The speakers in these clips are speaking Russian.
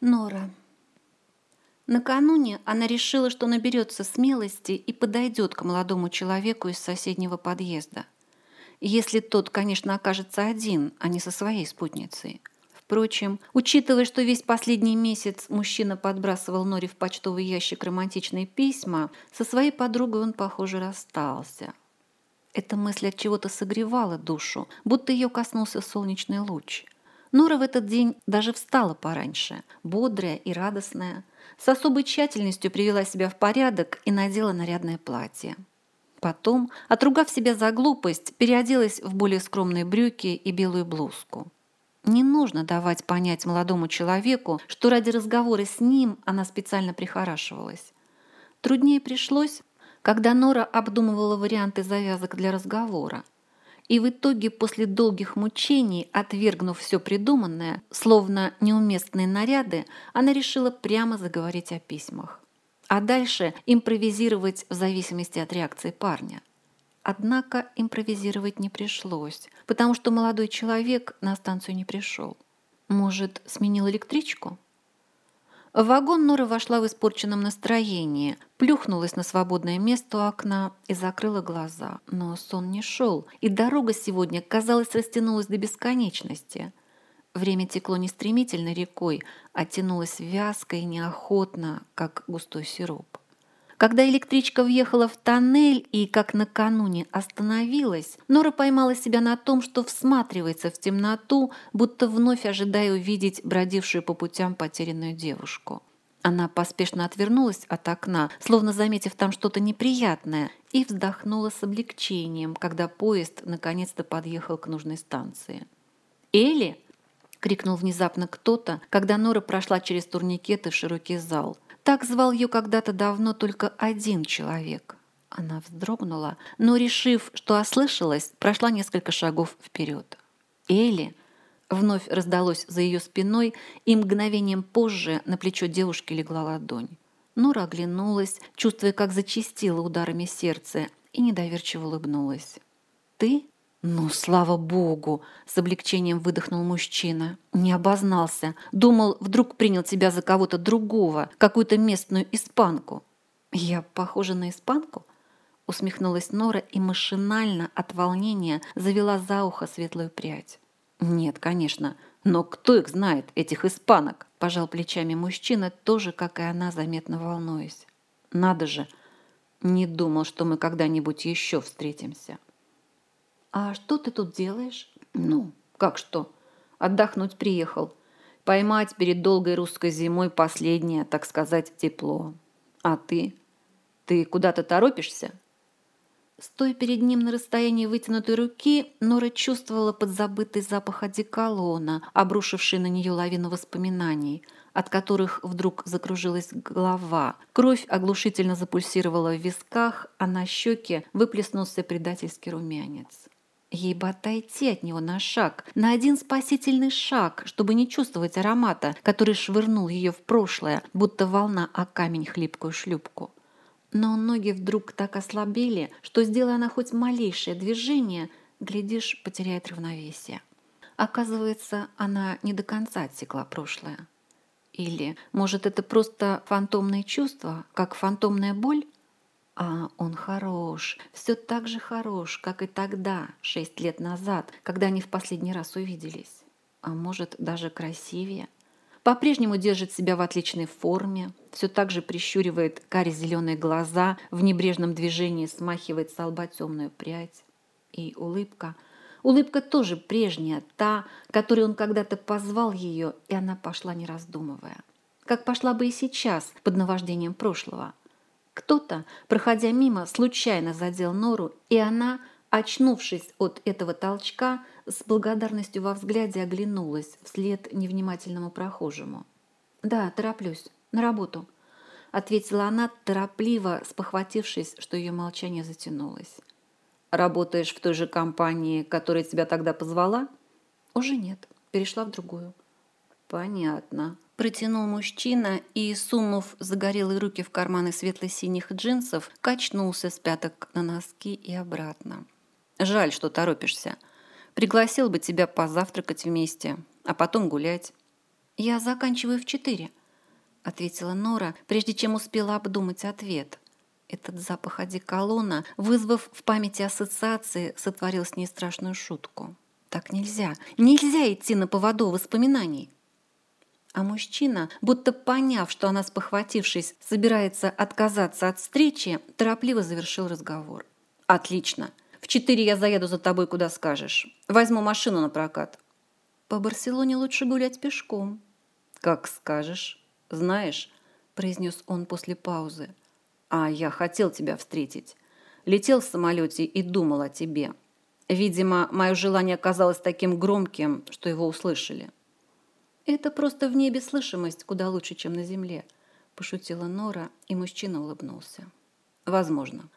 Нора. Накануне она решила, что наберется смелости и подойдет к молодому человеку из соседнего подъезда. Если тот, конечно, окажется один, а не со своей спутницей. Впрочем, учитывая, что весь последний месяц мужчина подбрасывал Норе в почтовый ящик романтичные письма, со своей подругой он, похоже, расстался. Эта мысль от чего-то согревала душу, будто ее коснулся солнечный луч – Нора в этот день даже встала пораньше, бодрая и радостная, с особой тщательностью привела себя в порядок и надела нарядное платье. Потом, отругав себя за глупость, переоделась в более скромные брюки и белую блузку. Не нужно давать понять молодому человеку, что ради разговора с ним она специально прихорашивалась. Труднее пришлось, когда Нора обдумывала варианты завязок для разговора – и в итоге после долгих мучений, отвергнув все придуманное, словно неуместные наряды, она решила прямо заговорить о письмах. А дальше импровизировать в зависимости от реакции парня. Однако импровизировать не пришлось, потому что молодой человек на станцию не пришел. Может, сменил электричку? В вагон Нора вошла в испорченном настроении, плюхнулась на свободное место у окна и закрыла глаза. Но сон не шел, и дорога сегодня, казалось, растянулась до бесконечности. Время текло не стремительно рекой, а тянулось вязко и неохотно, как густой сироп. Когда электричка въехала в тоннель и, как накануне, остановилась, Нора поймала себя на том, что всматривается в темноту, будто вновь ожидая увидеть бродившую по путям потерянную девушку. Она поспешно отвернулась от окна, словно заметив там что-то неприятное, и вздохнула с облегчением, когда поезд наконец-то подъехал к нужной станции. «Элли!» — крикнул внезапно кто-то, когда Нора прошла через турникеты в широкий зал — так звал ее когда-то давно только один человек. Она вздрогнула, но, решив, что ослышалась, прошла несколько шагов вперед. «Элли!» Вновь раздалось за ее спиной, и мгновением позже на плечо девушки легла ладонь. Нора оглянулась, чувствуя, как зачистило ударами сердце, и недоверчиво улыбнулась. «Ты?» «Ну, слава богу!» — с облегчением выдохнул мужчина. Не обознался. Думал, вдруг принял тебя за кого-то другого, какую-то местную испанку. «Я похожа на испанку?» Усмехнулась Нора и машинально от волнения завела за ухо светлую прядь. «Нет, конечно. Но кто их знает, этих испанок?» Пожал плечами мужчина, тоже, как и она, заметно волнуясь. «Надо же! Не думал, что мы когда-нибудь еще встретимся». «А что ты тут делаешь?» «Ну, как что? Отдохнуть приехал. Поймать перед долгой русской зимой последнее, так сказать, тепло. А ты? Ты куда-то торопишься?» Стоя перед ним на расстоянии вытянутой руки, Нора чувствовала подзабытый запах одеколона, обрушивший на нее лавину воспоминаний, от которых вдруг закружилась голова. Кровь оглушительно запульсировала в висках, а на щеке выплеснулся предательский румянец. Ей бы отойти от него на шаг, на один спасительный шаг, чтобы не чувствовать аромата, который швырнул ее в прошлое, будто волна о камень хлипкую шлюпку. Но ноги вдруг так ослабели, что, сделая она хоть малейшее движение, глядишь, потеряет равновесие. Оказывается, она не до конца отсекла прошлое. Или, может, это просто фантомные чувства, как фантомная боль? А он хорош, все так же хорош, как и тогда, шесть лет назад, когда они в последний раз увиделись. А может, даже красивее. По-прежнему держит себя в отличной форме, все так же прищуривает кари зеленые глаза, в небрежном движении смахивает с лба темную прядь. И улыбка. Улыбка тоже прежняя, та, которой он когда-то позвал ее, и она пошла не раздумывая. Как пошла бы и сейчас, под наваждением прошлого – кто-то, проходя мимо, случайно задел Нору, и она, очнувшись от этого толчка, с благодарностью во взгляде оглянулась вслед невнимательному прохожему. «Да, тороплюсь. На работу», — ответила она, торопливо спохватившись, что ее молчание затянулось. «Работаешь в той же компании, которая тебя тогда позвала?» «Уже нет. Перешла в другую». «Понятно», Протянул мужчина и, сунув загорелые руки в карманы светло-синих джинсов, качнулся с пяток на носки и обратно. «Жаль, что торопишься. Пригласил бы тебя позавтракать вместе, а потом гулять». «Я заканчиваю в четыре», — ответила Нора, прежде чем успела обдумать ответ. Этот запах одеколона, вызвав в памяти ассоциации, сотворил с ней страшную шутку. Так нельзя. Нельзя идти на поводу воспоминаний. А мужчина, будто поняв, что она, спохватившись, собирается отказаться от встречи, торопливо завершил разговор. «Отлично. В четыре я заеду за тобой, куда скажешь. Возьму машину на прокат». «По Барселоне лучше гулять пешком». «Как скажешь. Знаешь», – произнес он после паузы, – «а я хотел тебя встретить. Летел в самолете и думал о тебе. Видимо, мое желание оказалось таким громким, что его услышали. «Это просто в небе слышимость куда лучше, чем на земле», – пошутила Нора, и мужчина улыбнулся. «Возможно».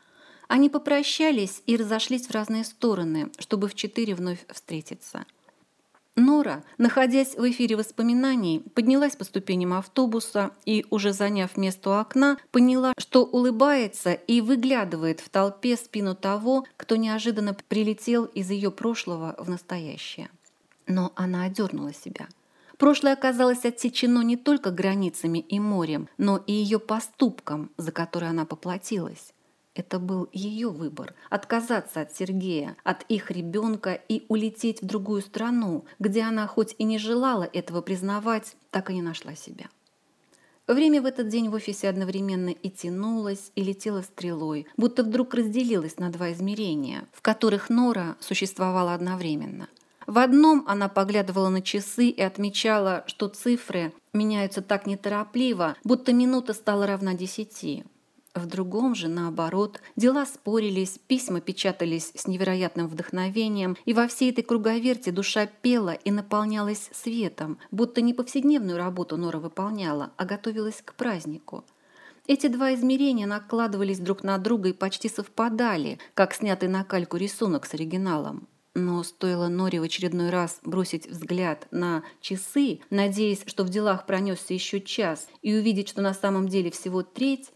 Они попрощались и разошлись в разные стороны, чтобы в четыре вновь встретиться – Нора, находясь в эфире воспоминаний, поднялась по ступеням автобуса и, уже заняв место у окна, поняла, что улыбается и выглядывает в толпе спину того, кто неожиданно прилетел из ее прошлого в настоящее. Но она одернула себя. Прошлое оказалось отсечено не только границами и морем, но и ее поступком, за который она поплатилась. Это был ее выбор – отказаться от Сергея, от их ребенка и улететь в другую страну, где она хоть и не желала этого признавать, так и не нашла себя. Время в этот день в офисе одновременно и тянулось, и летело стрелой, будто вдруг разделилось на два измерения, в которых Нора существовала одновременно. В одном она поглядывала на часы и отмечала, что цифры меняются так неторопливо, будто минута стала равна десяти – в другом же, наоборот, дела спорились, письма печатались с невероятным вдохновением, и во всей этой круговерте душа пела и наполнялась светом, будто не повседневную работу Нора выполняла, а готовилась к празднику. Эти два измерения накладывались друг на друга и почти совпадали, как снятый на кальку рисунок с оригиналом. Но стоило Норе в очередной раз бросить взгляд на часы, надеясь, что в делах пронесся еще час, и увидеть, что на самом деле всего треть,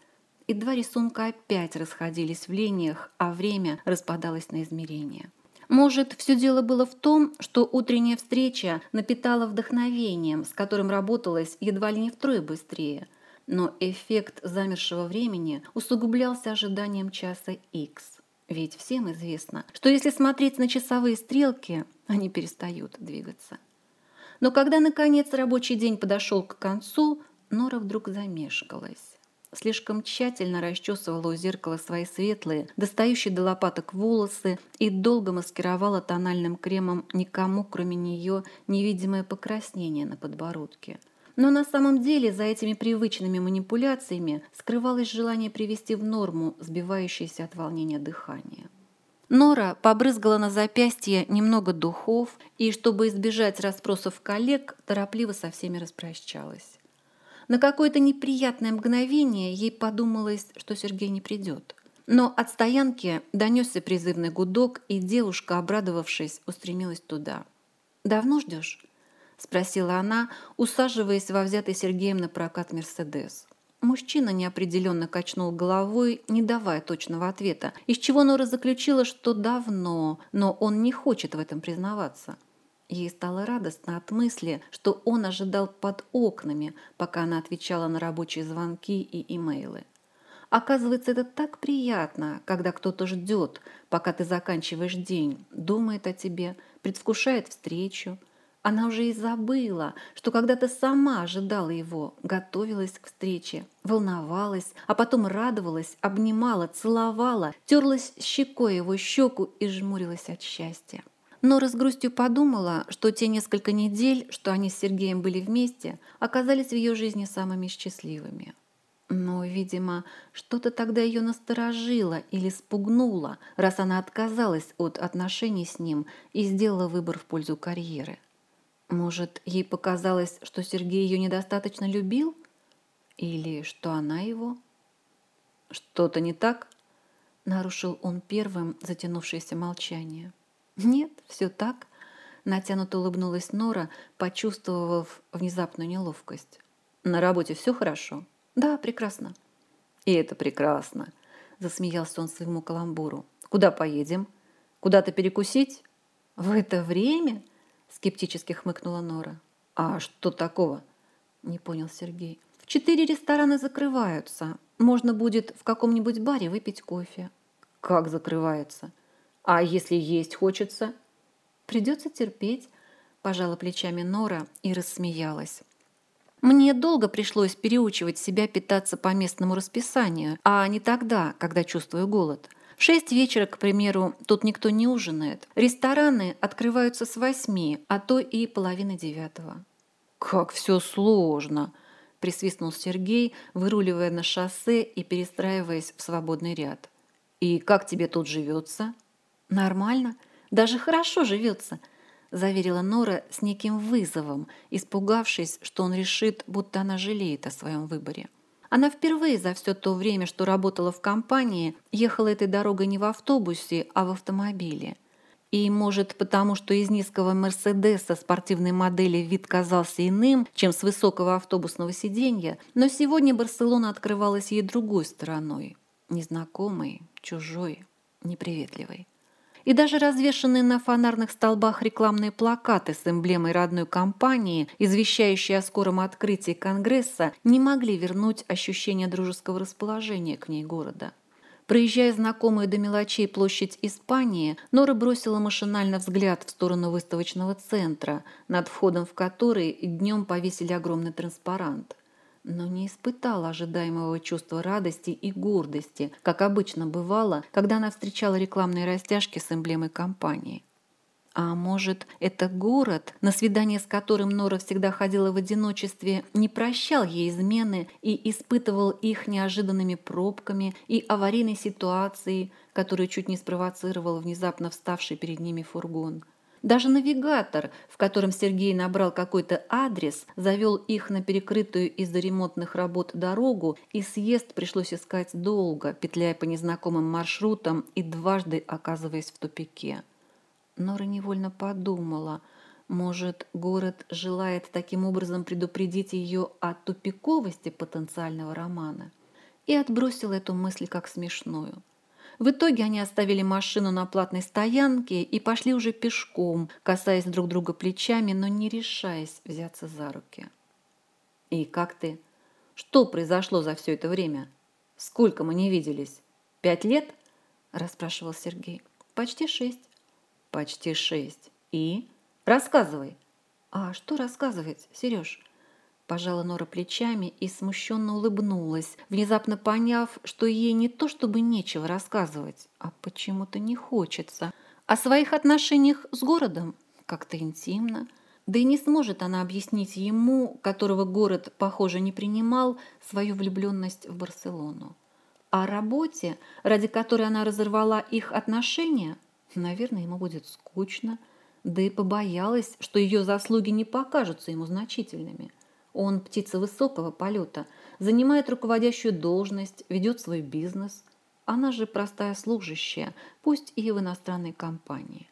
и два рисунка опять расходились в линиях, а время распадалось на измерения. Может, все дело было в том, что утренняя встреча напитала вдохновением, с которым работалось едва ли не втрое быстрее, но эффект замершего времени усугублялся ожиданием часа X. Ведь всем известно, что если смотреть на часовые стрелки, они перестают двигаться. Но когда, наконец, рабочий день подошел к концу, Нора вдруг замешкалась слишком тщательно расчесывала у зеркала свои светлые, достающие до лопаток волосы и долго маскировала тональным кремом никому, кроме нее, невидимое покраснение на подбородке. Но на самом деле за этими привычными манипуляциями скрывалось желание привести в норму сбивающееся от волнения дыхание. Нора побрызгала на запястье немного духов и, чтобы избежать расспросов коллег, торопливо со всеми распрощалась. На какое-то неприятное мгновение ей подумалось, что Сергей не придет. Но от стоянки донесся призывный гудок, и девушка, обрадовавшись, устремилась туда. «Давно ждешь?» – спросила она, усаживаясь во взятый Сергеем на прокат «Мерседес». Мужчина неопределенно качнул головой, не давая точного ответа, из чего Нора заключила, что давно, но он не хочет в этом признаваться. Ей стало радостно от мысли, что он ожидал под окнами, пока она отвечала на рабочие звонки и имейлы. Оказывается, это так приятно, когда кто-то ждет, пока ты заканчиваешь день, думает о тебе, предвкушает встречу. Она уже и забыла, что когда-то сама ожидала его, готовилась к встрече, волновалась, а потом радовалась, обнимала, целовала, терлась щекой его щеку и жмурилась от счастья. Нора с грустью подумала, что те несколько недель, что они с Сергеем были вместе, оказались в ее жизни самыми счастливыми. Но, видимо, что-то тогда ее насторожило или спугнуло, раз она отказалась от отношений с ним и сделала выбор в пользу карьеры. Может, ей показалось, что Сергей ее недостаточно любил? Или что она его? «Что-то не так?» – нарушил он первым затянувшееся молчание. «Нет, все так», – натянуто улыбнулась Нора, почувствовав внезапную неловкость. «На работе все хорошо?» «Да, прекрасно». «И это прекрасно», – засмеялся он своему каламбуру. «Куда поедем? Куда-то перекусить?» «В это время?» – скептически хмыкнула Нора. «А что такого?» Не понял Сергей. Четыре ресторана закрываются. Можно будет в каком-нибудь баре выпить кофе. Как закрывается? А если есть хочется? Придется терпеть, пожала плечами Нора и рассмеялась. Мне долго пришлось переучивать себя питаться по местному расписанию, а не тогда, когда чувствую голод. Шесть вечера, к примеру, тут никто не ужинает. Рестораны открываются с восьми, а то и половины девятого. «Как все сложно!» – присвистнул Сергей, выруливая на шоссе и перестраиваясь в свободный ряд. «И как тебе тут живется?» «Нормально. Даже хорошо живется», – заверила Нора с неким вызовом, испугавшись, что он решит, будто она жалеет о своем выборе. Она впервые за все то время, что работала в компании, ехала этой дорогой не в автобусе, а в автомобиле. И, может, потому что из низкого «Мерседеса» спортивной модели вид казался иным, чем с высокого автобусного сиденья, но сегодня Барселона открывалась ей другой стороной, незнакомой, чужой, неприветливой и даже развешанные на фонарных столбах рекламные плакаты с эмблемой родной компании, извещающие о скором открытии Конгресса, не могли вернуть ощущение дружеского расположения к ней города. Проезжая знакомую до мелочей площадь Испании, Нора бросила машинально взгляд в сторону выставочного центра, над входом в который днем повесили огромный транспарант но не испытала ожидаемого чувства радости и гордости, как обычно бывало, когда она встречала рекламные растяжки с эмблемой компании. А может, это город, на свидание с которым Нора всегда ходила в одиночестве, не прощал ей измены и испытывал их неожиданными пробками и аварийной ситуацией, которую чуть не спровоцировал внезапно вставший перед ними фургон – даже навигатор, в котором Сергей набрал какой-то адрес, завел их на перекрытую из-за ремонтных работ дорогу, и съезд пришлось искать долго, петляя по незнакомым маршрутам и дважды оказываясь в тупике. Нора невольно подумала, может, город желает таким образом предупредить ее о тупиковости потенциального романа, и отбросила эту мысль как смешную – в итоге они оставили машину на платной стоянке и пошли уже пешком, касаясь друг друга плечами, но не решаясь взяться за руки. «И как ты? Что произошло за все это время? Сколько мы не виделись? Пять лет?» – расспрашивал Сергей. «Почти шесть». «Почти шесть. И? Рассказывай». «А что рассказывать, Сереж?» Пожала Нора плечами и смущенно улыбнулась, внезапно поняв, что ей не то чтобы нечего рассказывать, а почему-то не хочется. О своих отношениях с городом как-то интимно. Да и не сможет она объяснить ему, которого город, похоже, не принимал, свою влюбленность в Барселону. О работе, ради которой она разорвала их отношения, наверное, ему будет скучно, да и побоялась, что ее заслуги не покажутся ему значительными – он птица высокого полета, занимает руководящую должность, ведет свой бизнес. Она же простая служащая, пусть и в иностранной компании.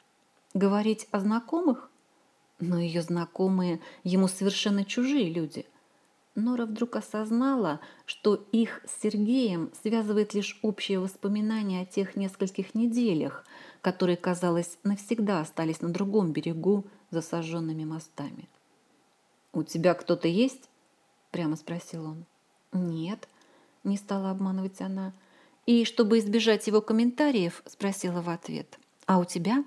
Говорить о знакомых? Но ее знакомые ему совершенно чужие люди. Нора вдруг осознала, что их с Сергеем связывает лишь общее воспоминание о тех нескольких неделях, которые, казалось, навсегда остались на другом берегу за сожженными мостами. «У тебя кто-то есть?» – прямо спросил он. «Нет», – не стала обманывать она. И, чтобы избежать его комментариев, спросила в ответ. «А у тебя?»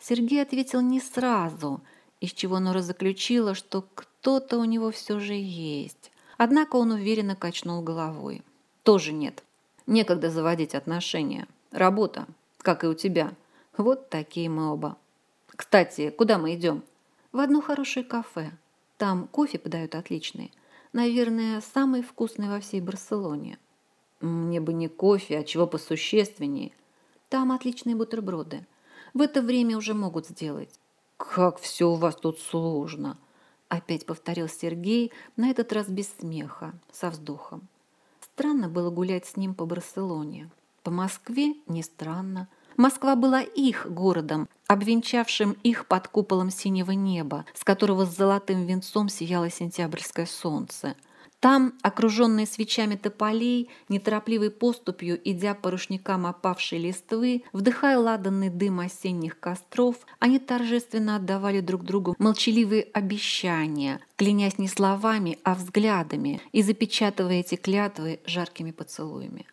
Сергей ответил не сразу, из чего Нора заключила, что кто-то у него все же есть. Однако он уверенно качнул головой. «Тоже нет. Некогда заводить отношения. Работа, как и у тебя. Вот такие мы оба. Кстати, куда мы идем?» «В одно хорошее кафе», там кофе подают отличный. Наверное, самый вкусный во всей Барселоне. Мне бы не кофе, а чего посущественнее. Там отличные бутерброды. В это время уже могут сделать. Как все у вас тут сложно. Опять повторил Сергей, на этот раз без смеха, со вздохом. Странно было гулять с ним по Барселоне. По Москве не странно. Москва была их городом, обвенчавшим их под куполом синего неба, с которого с золотым венцом сияло сентябрьское солнце. Там, окруженные свечами тополей, неторопливой поступью, идя по рушникам опавшей листвы, вдыхая ладанный дым осенних костров, они торжественно отдавали друг другу молчаливые обещания, клянясь не словами, а взглядами и запечатывая эти клятвы жаркими поцелуями.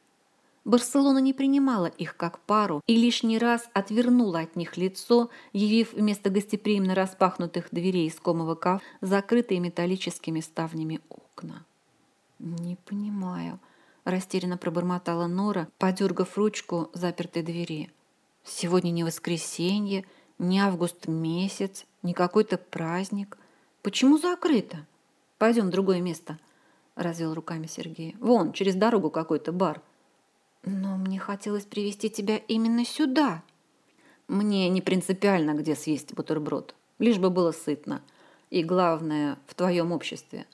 Барселона не принимала их как пару и лишний раз отвернула от них лицо, явив вместо гостеприимно распахнутых дверей искомого кафе закрытые металлическими ставнями окна. «Не понимаю», – растерянно пробормотала Нора, подергав ручку запертой двери. «Сегодня не воскресенье, не август месяц, не какой-то праздник. Почему закрыто? Пойдем в другое место», – развел руками Сергей. «Вон, через дорогу какой-то бар». Но мне хотелось привести тебя именно сюда. Мне не принципиально, где съесть бутерброд, лишь бы было сытно. И главное, в твоем обществе.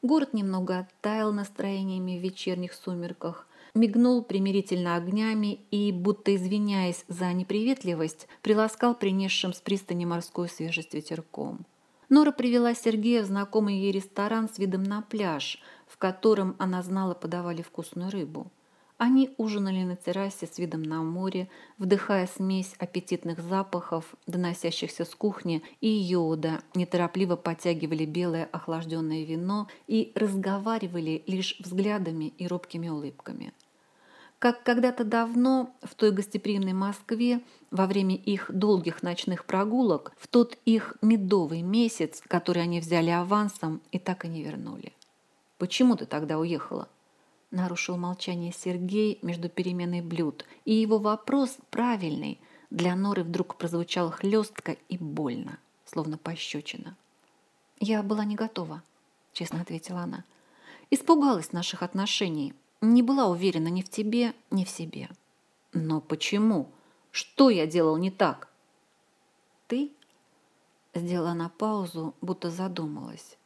Город немного оттаял настроениями в вечерних сумерках, мигнул примирительно огнями и, будто извиняясь за неприветливость, приласкал принесшим с пристани морскую свежесть ветерком. Нора привела Сергея в знакомый ей ресторан с видом на пляж, в котором она знала подавали вкусную рыбу. Они ужинали на террасе с видом на море, вдыхая смесь аппетитных запахов, доносящихся с кухни, и йода, неторопливо подтягивали белое охлажденное вино и разговаривали лишь взглядами и робкими улыбками. Как когда-то давно в той гостеприимной Москве во время их долгих ночных прогулок, в тот их медовый месяц, который они взяли авансом и так и не вернули. «Почему ты тогда уехала?» Нарушил молчание Сергей между переменой блюд, и его вопрос правильный для Норы вдруг прозвучал хлестко и больно, словно пощечина. «Я была не готова», — честно ответила она. «Испугалась наших отношений, не была уверена ни в тебе, ни в себе». «Но почему? Что я делал не так?» «Ты?» — сделала она паузу, будто задумалась.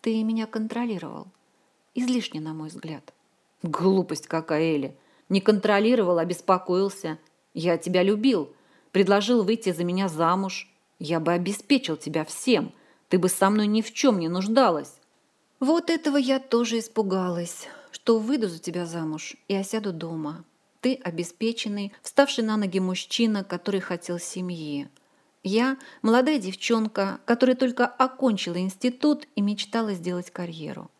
«Ты меня контролировал. Излишне, на мой взгляд». Глупость какая, Эли. Не контролировал, а беспокоился. Я тебя любил. Предложил выйти за меня замуж. Я бы обеспечил тебя всем. Ты бы со мной ни в чем не нуждалась. Вот этого я тоже испугалась, что выйду за тебя замуж и осяду дома. Ты обеспеченный, вставший на ноги мужчина, который хотел семьи. Я молодая девчонка, которая только окончила институт и мечтала сделать карьеру.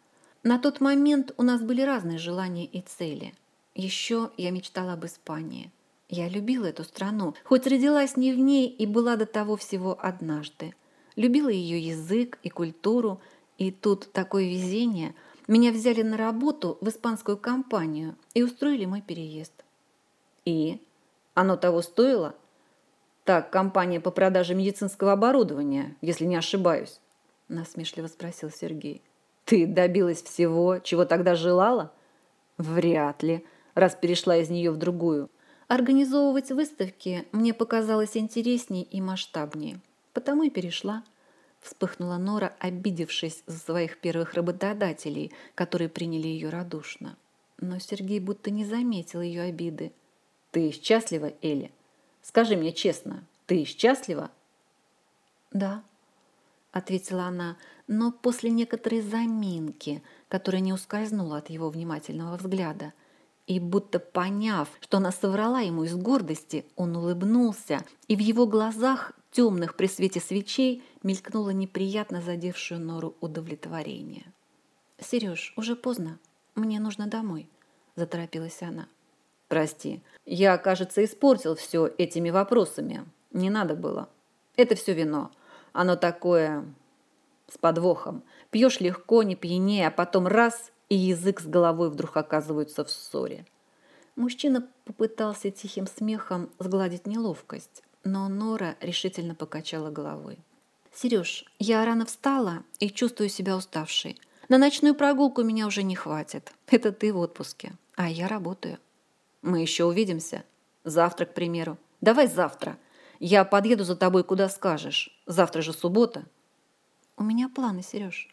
На тот момент у нас были разные желания и цели. Еще я мечтала об Испании. Я любила эту страну, хоть родилась не в ней и была до того всего однажды. Любила ее язык и культуру, и тут такое везение. Меня взяли на работу в испанскую компанию и устроили мой переезд. И? Оно того стоило? Так, компания по продаже медицинского оборудования, если не ошибаюсь, насмешливо спросил Сергей. Ты добилась всего, чего тогда желала? Вряд ли, раз перешла из нее в другую. Организовывать выставки мне показалось интереснее и масштабнее. Потому и перешла. Вспыхнула Нора, обидевшись за своих первых работодателей, которые приняли ее радушно. Но Сергей будто не заметил ее обиды. «Ты счастлива, Эля? Скажи мне честно, ты счастлива?» «Да», — ответила она, но после некоторой заминки, которая не ускользнула от его внимательного взгляда. И будто поняв, что она соврала ему из гордости, он улыбнулся, и в его глазах, темных при свете свечей, мелькнуло неприятно задевшую нору удовлетворение. «Сереж, уже поздно. Мне нужно домой», – заторопилась она. «Прости, я, кажется, испортил все этими вопросами. Не надо было. Это все вино. Оно такое с подвохом. Пьешь легко, не пьянее, а потом раз, и язык с головой вдруг оказываются в ссоре. Мужчина попытался тихим смехом сгладить неловкость, но Нора решительно покачала головой. «Сереж, я рано встала и чувствую себя уставшей. На ночную прогулку меня уже не хватит. Это ты в отпуске, а я работаю». «Мы еще увидимся. Завтра, к примеру. Давай завтра. Я подъеду за тобой, куда скажешь. Завтра же суббота». «У меня планы, Сереж».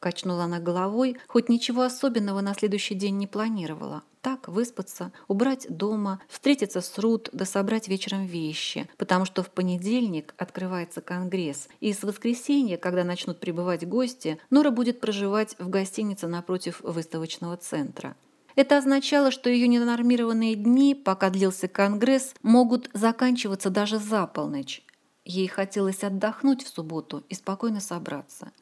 Качнула она головой, хоть ничего особенного на следующий день не планировала. Так, выспаться, убрать дома, встретиться с Рут, да собрать вечером вещи, потому что в понедельник открывается конгресс, и с воскресенья, когда начнут прибывать гости, Нора будет проживать в гостинице напротив выставочного центра. Это означало, что ее ненормированные дни, пока длился конгресс, могут заканчиваться даже за полночь. Ей хотелось отдохнуть в субботу и спокойно собраться.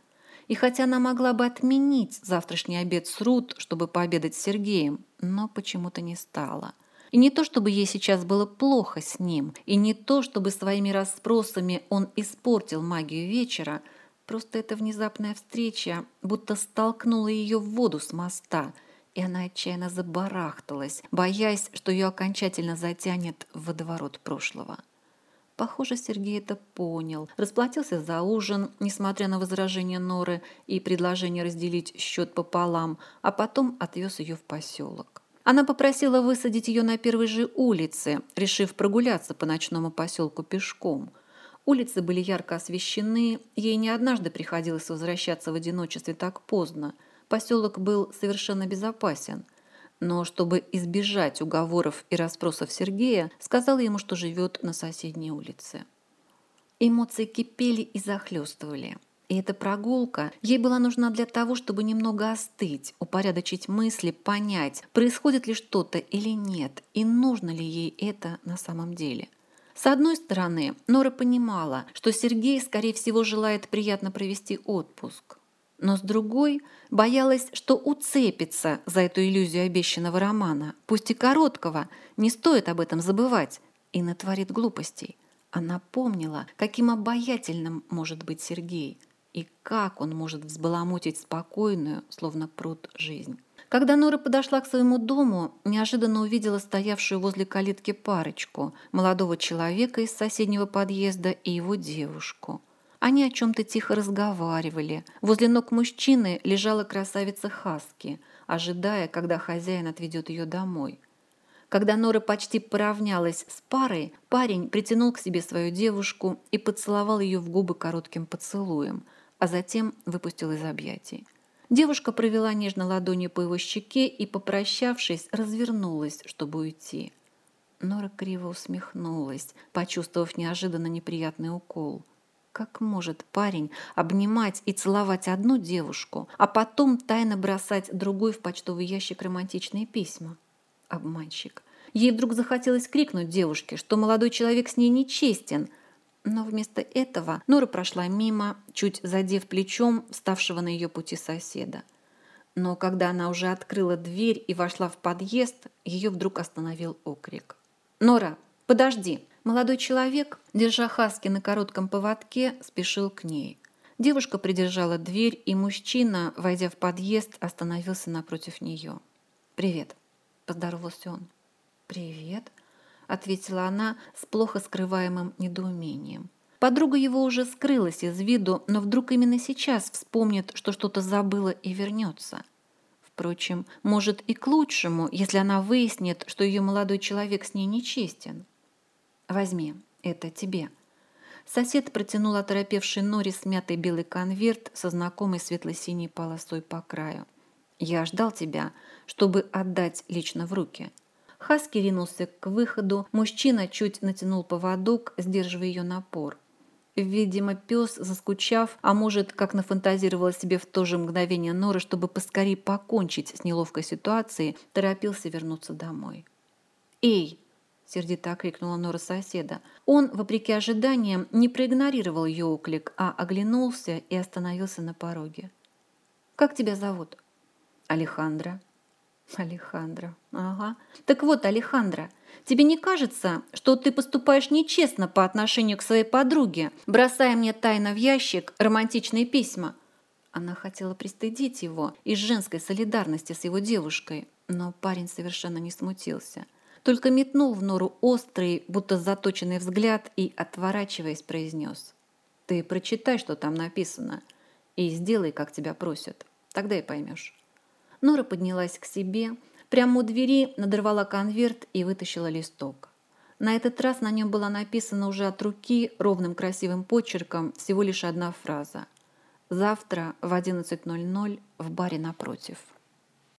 И хотя она могла бы отменить завтрашний обед с Рут, чтобы пообедать с Сергеем, но почему-то не стала. И не то, чтобы ей сейчас было плохо с ним, и не то, чтобы своими расспросами он испортил магию вечера, просто эта внезапная встреча будто столкнула ее в воду с моста – и она отчаянно забарахталась, боясь, что ее окончательно затянет в водоворот прошлого. Похоже, Сергей это понял. Расплатился за ужин, несмотря на возражения Норы и предложение разделить счет пополам, а потом отвез ее в поселок. Она попросила высадить ее на первой же улице, решив прогуляться по ночному поселку пешком. Улицы были ярко освещены, ей не однажды приходилось возвращаться в одиночестве так поздно – Поселок был совершенно безопасен, но чтобы избежать уговоров и расспросов Сергея, сказала ему, что живет на соседней улице. Эмоции кипели и захлестывали. И эта прогулка ей была нужна для того, чтобы немного остыть, упорядочить мысли, понять, происходит ли что-то или нет, и нужно ли ей это на самом деле. С одной стороны, Нора понимала, что Сергей, скорее всего, желает приятно провести отпуск но с другой боялась, что уцепится за эту иллюзию обещанного романа, пусть и короткого, не стоит об этом забывать, и натворит глупостей. Она помнила, каким обаятельным может быть Сергей и как он может взбаламутить спокойную, словно пруд, жизнь. Когда Нора подошла к своему дому, неожиданно увидела стоявшую возле калитки парочку, молодого человека из соседнего подъезда и его девушку – они о чем-то тихо разговаривали. Возле ног мужчины лежала красавица Хаски, ожидая, когда хозяин отведет ее домой. Когда Нора почти поравнялась с парой, парень притянул к себе свою девушку и поцеловал ее в губы коротким поцелуем, а затем выпустил из объятий. Девушка провела нежно ладонью по его щеке и, попрощавшись, развернулась, чтобы уйти. Нора криво усмехнулась, почувствовав неожиданно неприятный укол – как может парень обнимать и целовать одну девушку, а потом тайно бросать другой в почтовый ящик романтичные письма? Обманщик. Ей вдруг захотелось крикнуть девушке, что молодой человек с ней нечестен, но вместо этого Нора прошла мимо, чуть задев плечом ставшего на ее пути соседа. Но когда она уже открыла дверь и вошла в подъезд, ее вдруг остановил окрик. «Нора, подожди!» Молодой человек, держа Хаски на коротком поводке, спешил к ней. Девушка придержала дверь, и мужчина, войдя в подъезд, остановился напротив нее. «Привет», – поздоровался он. «Привет», – ответила она с плохо скрываемым недоумением. Подруга его уже скрылась из виду, но вдруг именно сейчас вспомнит, что что-то забыла и вернется. Впрочем, может и к лучшему, если она выяснит, что ее молодой человек с ней нечестен. Возьми, это тебе». Сосед протянул оторопевший Нори смятый белый конверт со знакомой светло-синей полосой по краю. «Я ждал тебя, чтобы отдать лично в руки». Хаски ринулся к выходу, мужчина чуть натянул поводок, сдерживая ее напор. Видимо, пес, заскучав, а может, как нафантазировала себе в то же мгновение Нора, чтобы поскорее покончить с неловкой ситуацией, торопился вернуться домой. «Эй!» Сердито окрикнула Нора соседа. Он, вопреки ожиданиям, не проигнорировал ее оклик, а оглянулся и остановился на пороге. «Как тебя зовут?» «Алехандро». «Алехандро, ага. Так вот, Алехандро, тебе не кажется, что ты поступаешь нечестно по отношению к своей подруге, бросая мне тайно в ящик романтичные письма?» Она хотела пристыдить его из женской солидарности с его девушкой, но парень совершенно не смутился – только метнул в нору острый, будто заточенный взгляд и, отворачиваясь, произнес. «Ты прочитай, что там написано, и сделай, как тебя просят. Тогда и поймешь». Нора поднялась к себе, прямо у двери надорвала конверт и вытащила листок. На этот раз на нем была написана уже от руки ровным красивым почерком всего лишь одна фраза. Завтра в 11.00 в баре напротив.